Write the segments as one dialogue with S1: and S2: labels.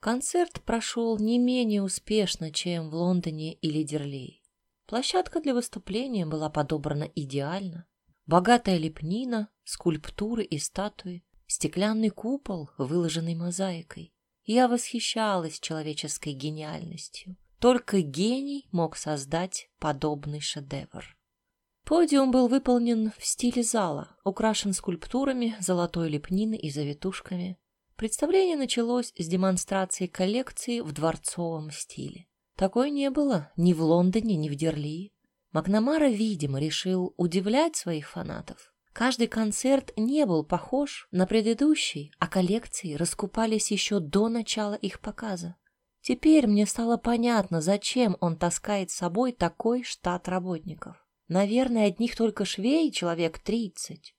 S1: Концерт прошел не менее успешно, чем в Лондоне или Дерлей. Площадка для выступления была подобрана идеально. Богатая лепнина, скульптуры и статуи, стеклянный купол, выложенный мозаикой. Я восхищалась человеческой гениальностью. Только гений мог создать подобный шедевр. Подиум был выполнен в стиле зала, украшен скульптурами, золотой лепнины и завитушками. Представление началось с демонстрации коллекции в дворцовом стиле. Такой не было ни в Лондоне, ни в Дерли. Макнамара, видимо, решил удивлять своих фанатов. Каждый концерт не был похож на предыдущий, а коллекции раскупались еще до начала их показа. Теперь мне стало понятно, зачем он таскает с собой такой штат работников. Наверное, одних только швей человек тридцать.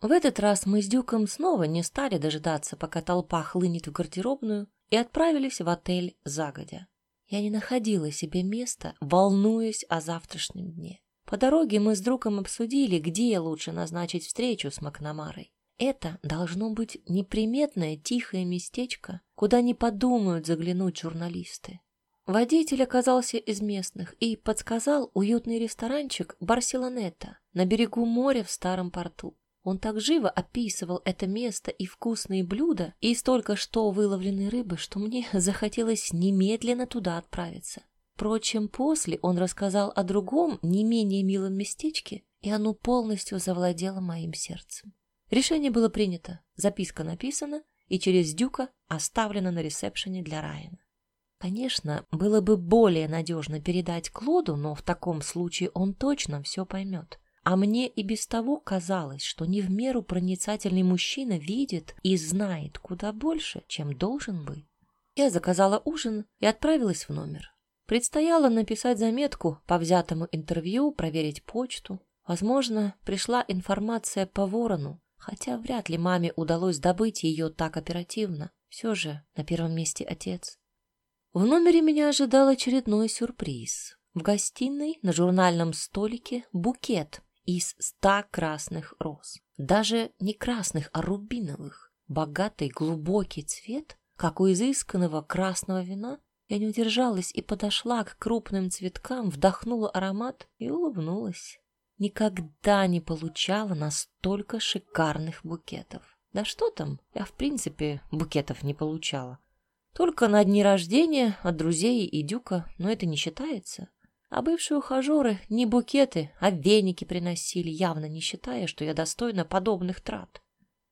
S1: В этот раз мы с Дюком снова не стали дожидаться, пока толпа хлынет в гардеробную, и отправились в отель загодя. Я не находила себе места, волнуясь о завтрашнем дне. По дороге мы с другом обсудили, где лучше назначить встречу с Макнамарой. Это должно быть неприметное тихое местечко, куда не подумают заглянуть журналисты. Водитель оказался из местных и подсказал уютный ресторанчик Барселонета на берегу моря в старом порту. Он так живо описывал это место и вкусные блюда и столько что выловленной рыбы, что мне захотелось немедленно туда отправиться. Впрочем, после он рассказал о другом, не менее милом местечке, и оно полностью завладело моим сердцем. Решение было принято, записка написана и через Дюка оставлена на ресепшене для Райана. Конечно, было бы более надежно передать Клоду, но в таком случае он точно все поймет. А мне и без того казалось, что не в меру проницательный мужчина видит и знает куда больше, чем должен бы. Я заказала ужин и отправилась в номер. Предстояло написать заметку по взятому интервью, проверить почту. Возможно, пришла информация по ворону, хотя вряд ли маме удалось добыть ее так оперативно. Все же на первом месте отец. В номере меня ожидал очередной сюрприз. В гостиной на журнальном столике букет из ста красных роз. Даже не красных, а рубиновых. Богатый глубокий цвет, как у изысканного красного вина. Я не удержалась и подошла к крупным цветкам, вдохнула аромат и улыбнулась. Никогда не получала настолько шикарных букетов. Да что там, я в принципе букетов не получала. Только на дни рождения от друзей и Дюка, но это не считается. А бывшие ухажеры не букеты, а веники приносили, явно не считая, что я достойна подобных трат.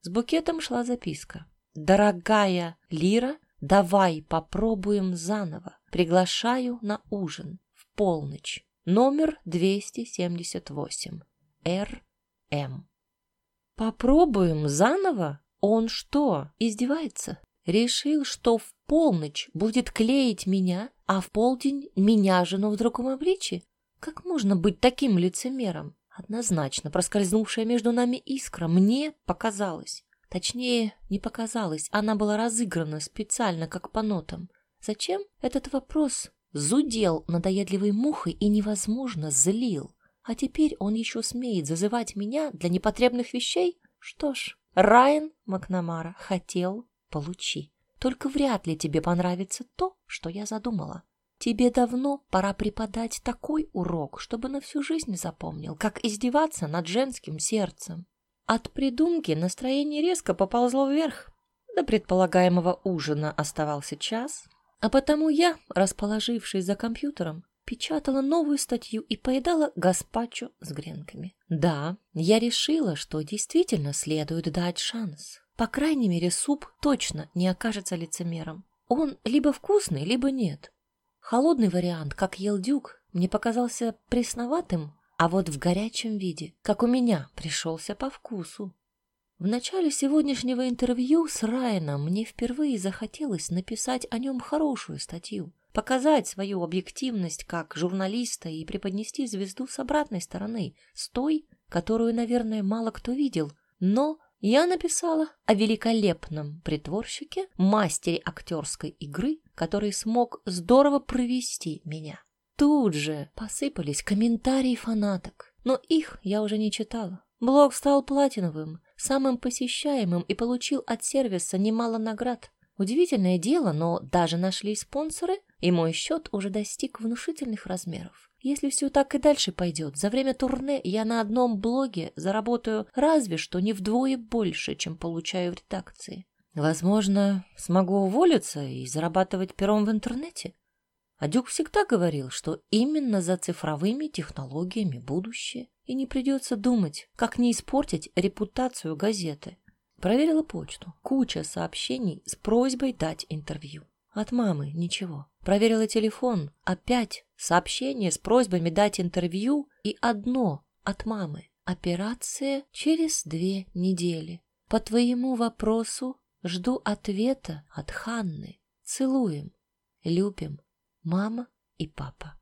S1: С букетом шла записка. «Дорогая Лира, давай попробуем заново. Приглашаю на ужин в полночь. Номер 278. Р.М.» «Попробуем заново? Он что, издевается?» Решил, что в полночь будет клеить меня, а в полдень меня же, но в другом обличье. Как можно быть таким лицемером? Однозначно проскользнувшая между нами искра мне показалась. Точнее, не показалось, она была разыграна специально, как по нотам. Зачем? Этот вопрос зудел надоедливой мухой и невозможно злил. А теперь он еще смеет зазывать меня для непотребных вещей? Что ж, Райан Макнамара хотел Получи. Только вряд ли тебе понравится то, что я задумала. Тебе давно пора преподать такой урок, чтобы на всю жизнь запомнил, как издеваться над женским сердцем. От придумки настроение резко поползло вверх. До предполагаемого ужина оставался час, а потому я, расположившись за компьютером, печатала новую статью и поедала гаспачо с гренками. Да, я решила, что действительно следует дать шанс. По крайней мере, суп точно не окажется лицемером. Он либо вкусный, либо нет. Холодный вариант, как ел дюк, мне показался пресноватым, а вот в горячем виде, как у меня, пришелся по вкусу. В начале сегодняшнего интервью с Райаном мне впервые захотелось написать о нем хорошую статью, показать свою объективность как журналиста и преподнести звезду с обратной стороны, с той, которую, наверное, мало кто видел, но я написала о великолепном притворщике, мастере актерской игры, который смог здорово провести меня. Тут же посыпались комментарии фанаток, но их я уже не читала. Блог стал платиновым, самым посещаемым и получил от сервиса немало наград. Удивительное дело, но даже нашлись спонсоры, и мой счет уже достиг внушительных размеров. Если все так и дальше пойдет, за время турне я на одном блоге заработаю разве что не вдвое больше, чем получаю в редакции. Возможно, смогу уволиться и зарабатывать пером в интернете. А Дюк всегда говорил, что именно за цифровыми технологиями будущее, и не придется думать, как не испортить репутацию газеты. Проверила почту. Куча сообщений с просьбой дать интервью. От мамы ничего. Проверила телефон. Опять сообщение с просьбами дать интервью и одно от мамы. Операция через две недели. По твоему вопросу жду ответа от Ханны. Целуем. Любим. Мама и папа.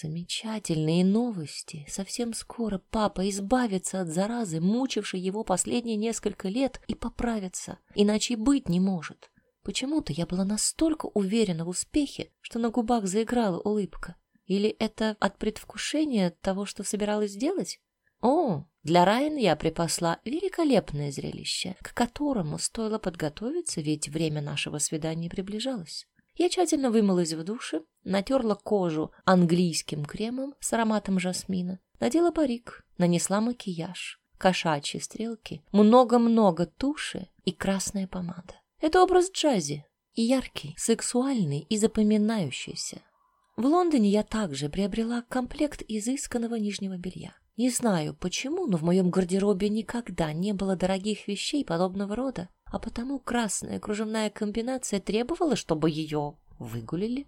S1: Замечательные новости. Совсем скоро папа избавится от заразы, мучившей его последние несколько лет, и поправится. Иначе быть не может. Почему-то я была настолько уверена в успехе, что на губах заиграла улыбка. Или это от предвкушения того, что собиралась сделать? О, для Райан я припасла великолепное зрелище, к которому стоило подготовиться, ведь время нашего свидания приближалось. Я тщательно вымылась в душе, натерла кожу английским кремом с ароматом жасмина, надела парик, нанесла макияж, кошачьи стрелки, много-много туши и красная помада. Это образ джази, и яркий, сексуальный и запоминающийся. В Лондоне я также приобрела комплект изысканного нижнего белья. Не знаю почему, но в моем гардеробе никогда не было дорогих вещей подобного рода а потому красная кружевная комбинация требовала, чтобы ее выгулили.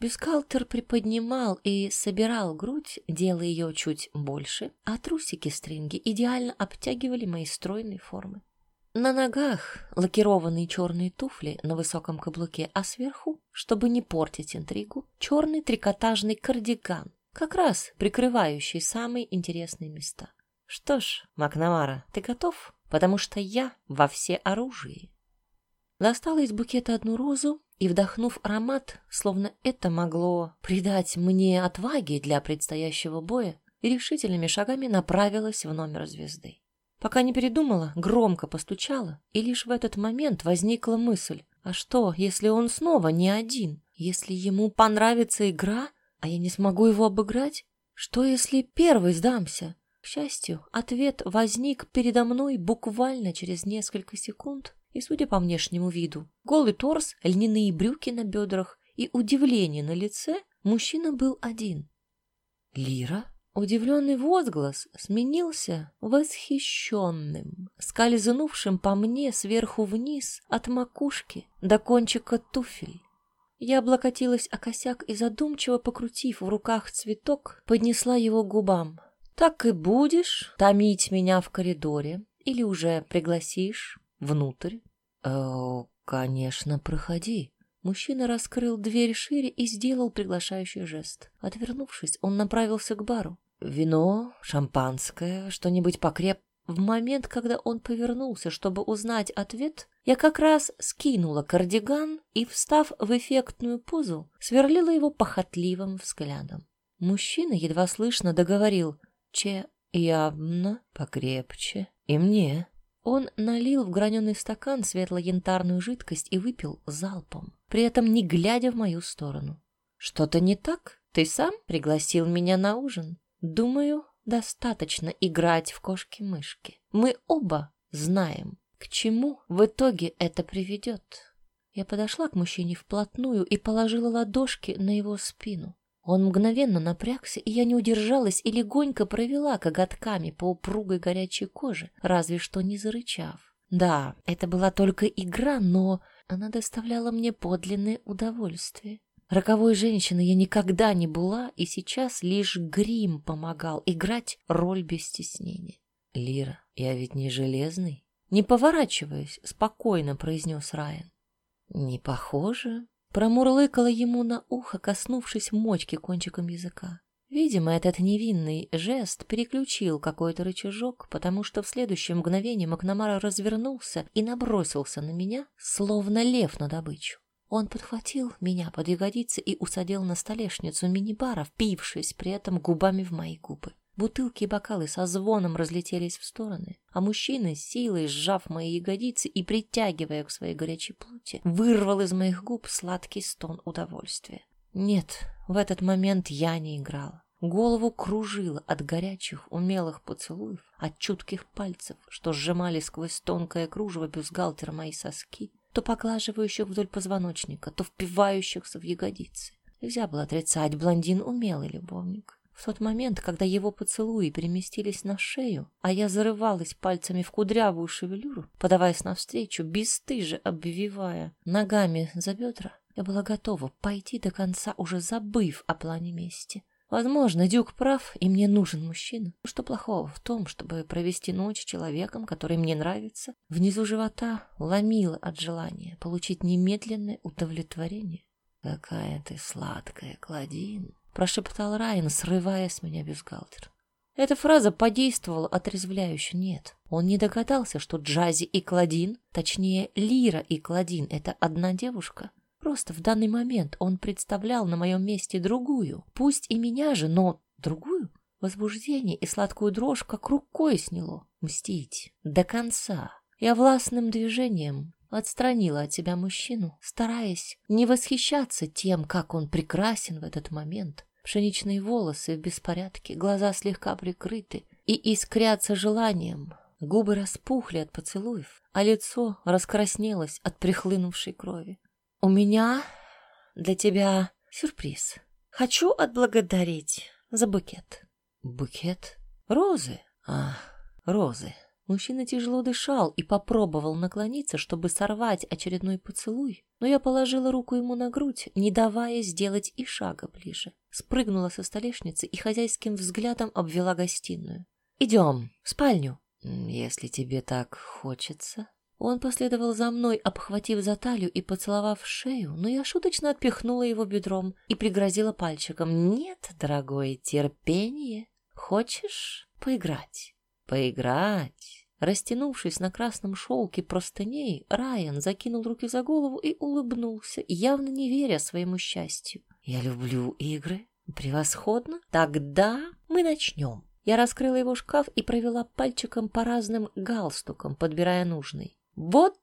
S1: Бюстгальтер приподнимал и собирал грудь, делая ее чуть больше, а трусики-стринги идеально обтягивали мои стройные формы. На ногах лакированные черные туфли на высоком каблуке, а сверху, чтобы не портить интригу, черный трикотажный кардиган, как раз прикрывающий самые интересные места. Что ж, Макнамара, ты готов? потому что я во все оружии. Достала из букета одну розу и, вдохнув аромат, словно это могло придать мне отваги для предстоящего боя, и решительными шагами направилась в номер звезды. Пока не передумала, громко постучала, и лишь в этот момент возникла мысль, а что, если он снова не один? Если ему понравится игра, а я не смогу его обыграть? Что, если первый сдамся? К счастью, ответ возник передо мной буквально через несколько секунд, и, судя по внешнему виду, голый торс, льняные брюки на бедрах и удивление на лице, мужчина был один. «Лира?» Удивленный возглас сменился восхищенным, скользнувшим по мне сверху вниз от макушки до кончика туфель. Я облокотилась о косяк и, задумчиво покрутив в руках цветок, поднесла его к губам. Так и будешь томить меня в коридоре или уже пригласишь внутрь? Э, конечно, проходи. Мужчина раскрыл дверь шире и сделал приглашающий жест. Отвернувшись, он направился к бару. Вино, шампанское, что-нибудь покреп. В момент, когда он повернулся, чтобы узнать ответ, я как раз скинула кардиган и, встав в эффектную позу, сверлила его похотливым взглядом. Мужчина едва слышно договорил Че явно покрепче. И мне. Он налил в граненый стакан светло-янтарную жидкость и выпил залпом, при этом не глядя в мою сторону. «Что-то не так? Ты сам пригласил меня на ужин? Думаю, достаточно играть в кошки-мышки. Мы оба знаем, к чему в итоге это приведет». Я подошла к мужчине вплотную и положила ладошки на его спину. Он мгновенно напрягся, и я не удержалась и легонько провела коготками по упругой горячей коже, разве что не зарычав. Да, это была только игра, но она доставляла мне подлинное удовольствие. Роковой женщиной я никогда не была, и сейчас лишь грим помогал играть роль без стеснения. «Лира, я ведь не железный?» Не поворачиваясь, спокойно произнес Райан. «Не похоже», Промурлыкала ему на ухо, коснувшись мочки кончиком языка. Видимо, этот невинный жест переключил какой-то рычажок, потому что в следующее мгновение Макнамара развернулся и набросился на меня, словно лев на добычу. Он подхватил меня под ягодицы и усадил на столешницу мини-бара, впившись при этом губами в мои губы. Бутылки и бокалы со звоном разлетелись в стороны, а мужчина, силой сжав мои ягодицы и притягивая к своей горячей плоти, вырвал из моих губ сладкий стон удовольствия. Нет, в этот момент я не играла. Голову кружило от горячих, умелых поцелуев, от чутких пальцев, что сжимали сквозь тонкое кружево бюстгальтера мои соски, то поглаживающих вдоль позвоночника, то впивающихся в ягодицы. Нельзя было отрицать, блондин умелый любовник. В тот момент, когда его поцелуи переместились на шею, а я зарывалась пальцами в кудрявую шевелюру, подаваясь навстречу, бесстыже обвивая ногами за бедра, я была готова пойти до конца, уже забыв о плане мести. Возможно, Дюк прав, и мне нужен мужчина. Что плохого в том, чтобы провести ночь с человеком, который мне нравится? Внизу живота ломило от желания получить немедленное удовлетворение. «Какая ты сладкая, Кладин!» прошептал Райан, срывая с меня бюстгальтер. Эта фраза подействовала отрезвляюще. Нет, он не догадался, что Джази и Кладин, точнее, Лира и Кладин — это одна девушка. Просто в данный момент он представлял на моем месте другую, пусть и меня же, но другую. Возбуждение и сладкую дрожь как рукой сняло. Мстить. До конца. Я властным движением отстранила от себя мужчину, стараясь не восхищаться тем, как он прекрасен в этот момент. Пшеничные волосы в беспорядке, глаза слегка прикрыты и искрятся желанием. Губы распухли от поцелуев, а лицо раскраснелось от прихлынувшей крови. «У меня для тебя сюрприз. Хочу отблагодарить за букет». «Букет? Розы? А, розы». Мужчина тяжело дышал и попробовал наклониться, чтобы сорвать очередной поцелуй, но я положила руку ему на грудь, не давая сделать и шага ближе. Спрыгнула со столешницы и хозяйским взглядом обвела гостиную. «Идем, в спальню». «Если тебе так хочется». Он последовал за мной, обхватив за талию и поцеловав шею, но я шуточно отпихнула его бедром и пригрозила пальчиком. «Нет, дорогой, терпение. Хочешь поиграть?» Поиграть. Растянувшись на красном шелке простыней, Райан закинул руки за голову и улыбнулся, явно не веря своему счастью. «Я люблю игры. Превосходно. Тогда мы начнем». Я раскрыла его шкаф и провела пальчиком по разным галстукам, подбирая нужный. «Вот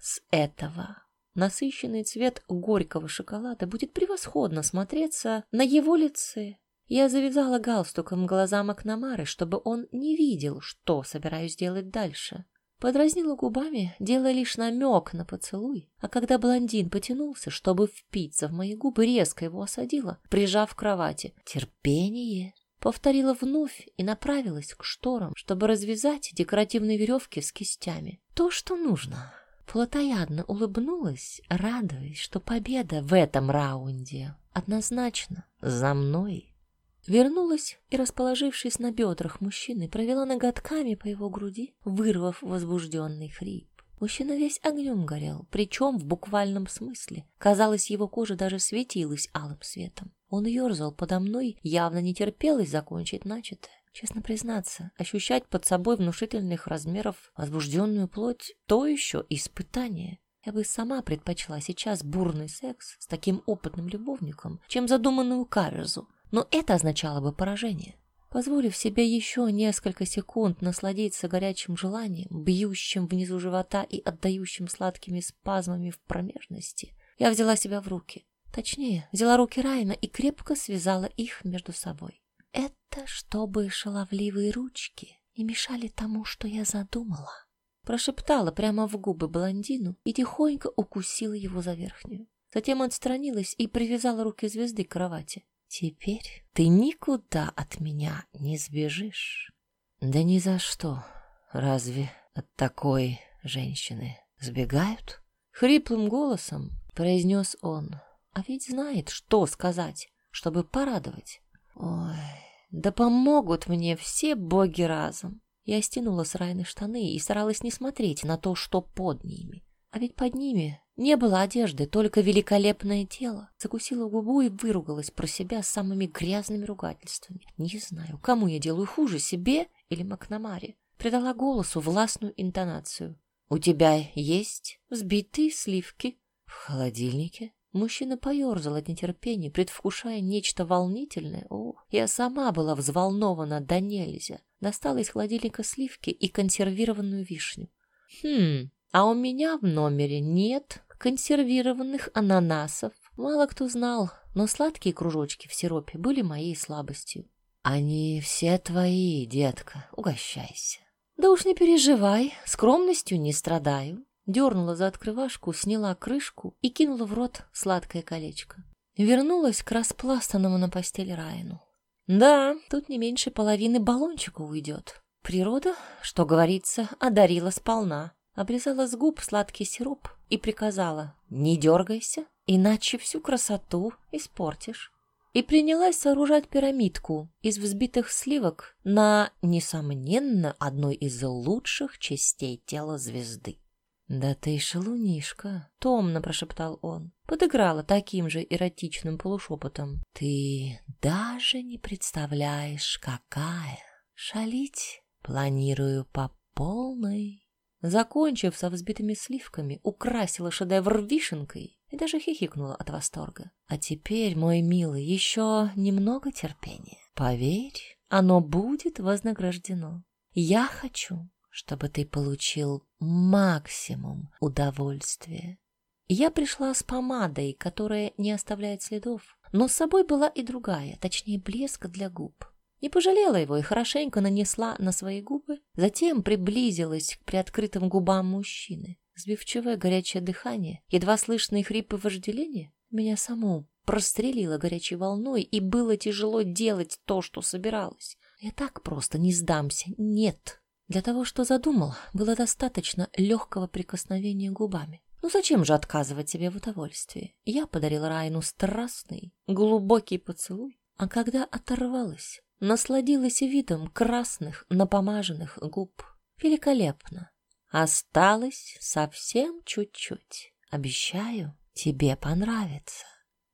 S1: с этого». Насыщенный цвет горького шоколада будет превосходно смотреться на его лице. Я завязала галстуком глаза Макнамары, чтобы он не видел, что собираюсь делать дальше. Подразнила губами, делая лишь намек на поцелуй, а когда блондин потянулся, чтобы впиться в мои губы, резко его осадила, прижав к кровати. «Терпение!» Повторила вновь и направилась к шторам, чтобы развязать декоративные веревки с кистями. То, что нужно. Платоядно улыбнулась, радуясь, что победа в этом раунде однозначно за мной. Вернулась и, расположившись на бедрах мужчины, провела ноготками по его груди, вырвав возбужденный хрип. Мужчина весь огнем горел, причем в буквальном смысле. Казалось, его кожа даже светилась алым светом. Он ерзал подо мной, явно не терпелось закончить начатое. Честно признаться, ощущать под собой внушительных размеров возбужденную плоть — то еще испытание. Я бы сама предпочла сейчас бурный секс с таким опытным любовником, чем задуманную каверзу, но это означало бы поражение. Позволив себе еще несколько секунд насладиться горячим желанием, бьющим внизу живота и отдающим сладкими спазмами в промежности, я взяла себя в руки. Точнее, взяла руки Райна и крепко связала их между собой. Это чтобы шаловливые ручки не мешали тому, что я задумала. Прошептала прямо в губы блондину и тихонько укусила его за верхнюю. Затем отстранилась и привязала руки звезды к кровати. Теперь ты никуда от меня не сбежишь. Да ни за что. Разве от такой женщины сбегают? Хриплым голосом произнес он. А ведь знает, что сказать, чтобы порадовать. Ой, да помогут мне все боги разом. Я стянула с Райны штаны и старалась не смотреть на то, что под ними. А ведь под ними не было одежды, только великолепное тело. Закусила губу и выругалась про себя самыми грязными ругательствами. Не знаю, кому я делаю хуже, себе или Макнамаре. Придала голосу властную интонацию. «У тебя есть взбитые сливки в холодильнике?» Мужчина поерзал от нетерпения, предвкушая нечто волнительное. О, я сама была взволнована до нельзя. Достала из холодильника сливки и консервированную вишню. Хм, а у меня в номере нет консервированных ананасов. Мало кто знал, но сладкие кружочки в сиропе были моей слабостью. Они все твои, детка, угощайся. Да уж не переживай, скромностью не страдаю дернула за открывашку, сняла крышку и кинула в рот сладкое колечко. Вернулась к распластанному на постели Райну. Да, тут не меньше половины баллончика уйдет. Природа, что говорится, одарила сполна. Обрезала с губ сладкий сироп и приказала «Не дергайся, иначе всю красоту испортишь». И принялась сооружать пирамидку из взбитых сливок на, несомненно, одной из лучших частей тела звезды. «Да ты шалунишка!» — томно прошептал он. Подыграла таким же эротичным полушепотом. «Ты даже не представляешь, какая! Шалить планирую по полной!» Закончив со взбитыми сливками, украсила шедевр вишенкой и даже хихикнула от восторга. «А теперь, мой милый, еще немного терпения. Поверь, оно будет вознаграждено. Я хочу, чтобы ты получил максимум удовольствия. Я пришла с помадой, которая не оставляет следов, но с собой была и другая, точнее блеск для губ. Не пожалела его и хорошенько нанесла на свои губы, затем приблизилась к приоткрытым губам мужчины. Сбивчивое горячее дыхание, едва слышные хрипы вожделения меня саму прострелило горячей волной, и было тяжело делать то, что собиралась. Я так просто не сдамся, нет. Для того, что задумал, было достаточно легкого прикосновения губами. Ну зачем же отказывать себе в удовольствии? Я подарила Райну страстный, глубокий поцелуй, а когда оторвалась, насладилась видом красных, напомаженных губ. Великолепно. Осталось совсем чуть-чуть. Обещаю, тебе понравится.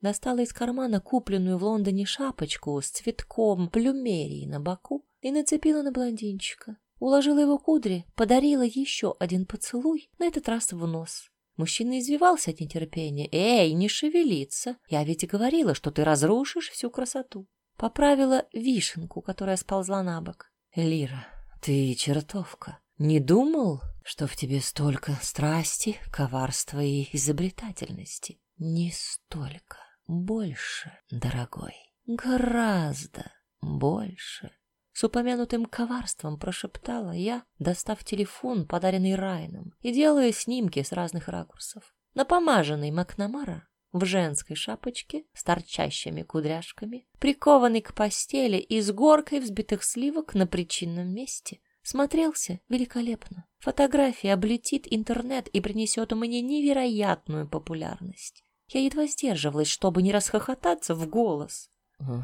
S1: Достала из кармана купленную в Лондоне шапочку с цветком плюмерии на боку и нацепила на блондинчика. Уложила его кудри, подарила еще один поцелуй, на этот раз в нос. Мужчина извивался от нетерпения. «Эй, не шевелиться! Я ведь и говорила, что ты разрушишь всю красоту!» Поправила вишенку, которая сползла на бок. «Лира, ты чертовка! Не думал, что в тебе столько страсти, коварства и изобретательности? Не столько, больше, дорогой, гораздо больше!» С упомянутым коварством прошептала я, достав телефон, подаренный Райном, и делая снимки с разных ракурсов. Напомаженный Макнамара в женской шапочке с торчащими кудряшками, прикованный к постели и с горкой взбитых сливок на причинном месте, смотрелся великолепно. Фотография облетит интернет и принесет мне невероятную популярность. Я едва сдерживалась, чтобы не расхохотаться в голос.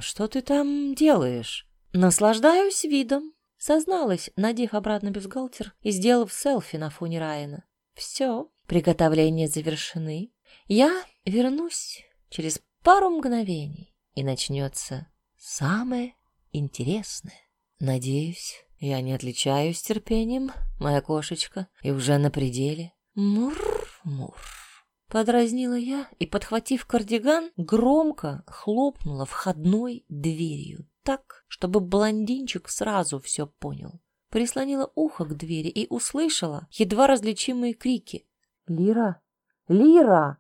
S1: «Что ты там делаешь?» Наслаждаюсь видом, созналась, надев обратно бюстгальтер и сделав селфи на фоне Райана. Все, приготовления завершены. Я вернусь через пару мгновений, и начнется самое интересное. Надеюсь, я не отличаюсь терпением, моя кошечка, и уже на пределе. Мур-мур. Подразнила я и, подхватив кардиган, громко хлопнула входной дверью так, чтобы блондинчик сразу все понял. Прислонила ухо к двери и услышала едва различимые крики. «Лира! Лира!»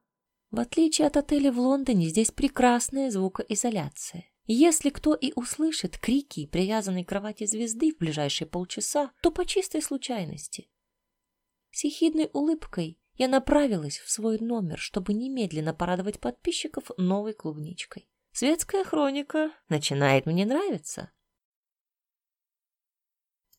S1: В отличие от отеля в Лондоне, здесь прекрасная звукоизоляция. Если кто и услышит крики привязанной к кровати звезды в ближайшие полчаса, то по чистой случайности. С ехидной улыбкой я направилась в свой номер, чтобы немедленно порадовать подписчиков новой клубничкой. Светская хроника начинает мне нравиться.